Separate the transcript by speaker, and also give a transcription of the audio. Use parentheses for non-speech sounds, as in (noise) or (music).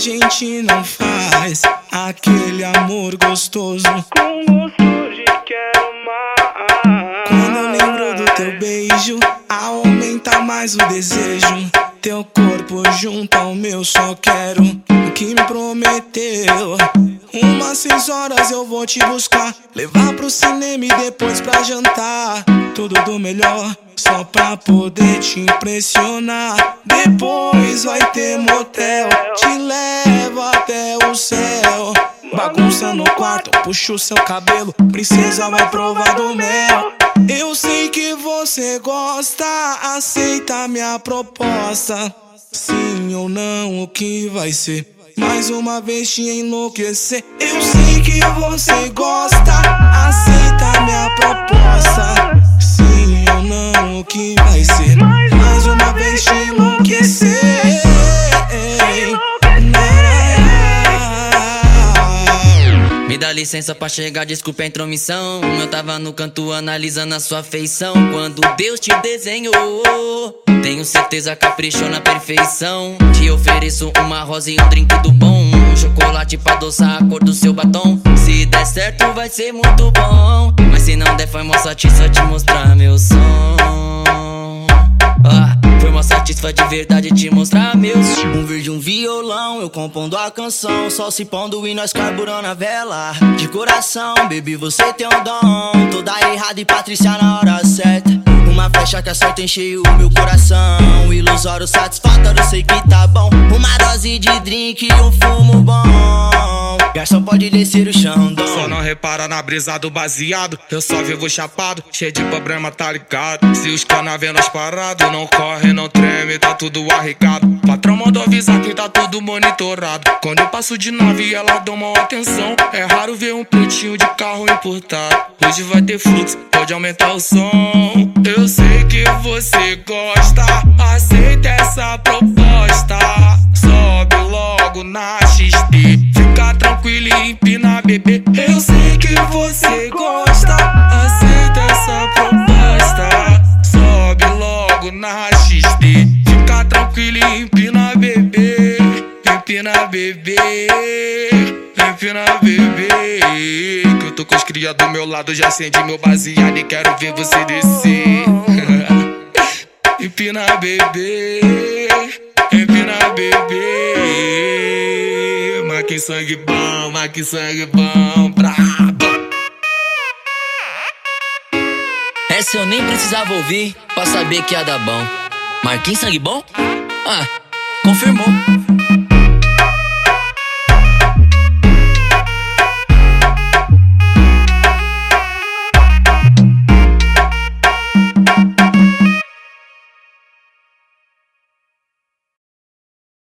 Speaker 1: gente não faz aquele amor gostoso.
Speaker 2: Com gosto de quero mais.
Speaker 1: Quando eu lembro do teu beijo, aumenta mais o desejo. Teu corpo junto ao meu, só quero o que me prometeu. Umas seis horas eu vou te buscar, levar pro cinema e depois pra jantar. Tudo do melhor, só pra poder te impressionar. Depois vai ter motel, te levo até o céu. Bagunça no quarto, puxa o seu cabelo, princesa vai provar do mel. Eu sei que você gosta, aceita minha proposta. Sim ou não, o que vai ser? Mais uma vez te enlouquecer. Eu sei que você gosta, aceita minha proposta.
Speaker 3: Licença pra chegar, desculpa a intromissão. Eu tava no canto analisando a sua feição. Quando Deus te desenhou, tenho certeza caprichou na perfeição. Te ofereço uma rosa e um drink do bom. Um chocolate pra adoçar a cor do seu batom. Se der certo, vai ser muito bom. Mas se não der, foi mó satisfa te mostrar meu som. Satisfa de verdade te mostrar meus. Um verde, um violão, eu compondo a canção. Sol se pondo e nós carburando a vela. De coração, baby, você tem um dom. Toda errada e Patrícia na hora certa Uma flecha que acerta em cheio o meu coração Ilusório, satisfatório, sei que tá bom Uma dose de drink e um fumo bom Garçom pode descer o chão, dom.
Speaker 1: Só não repara na brisa do baseado. Eu só vivo chapado, cheio de problema, tá ligado? Se os cana vendo as paradas, não corre, não treme, tá tudo arregado. Patrão mandou avisar que tá tudo monitorado. Quando eu passo de nave, ela dá uma atenção. É raro ver um pretinho de carro importado. Hoje vai ter fluxo, pode aumentar o som. Eu sei que você gosta, aceita essa proposta. Sobe logo na XD. Fica tranquilo e empina, bebê. Eu sei que você gosta. Aceita essa proposta. Sobe logo na XD. Fica tranquilo e empina, bebê. Empina, bebê. Empina, bebê. Que eu tô com os cria do meu lado. Já acendi meu baseado e quero ver você descer. (laughs) Empina, bebê. Empina, bebê. Mas sangue bom, mas sangue bom, brabo.
Speaker 3: Essa eu nem precisava ouvir pra saber que ia dar bom. Marquinhos sangue bom? Ah, confirmou.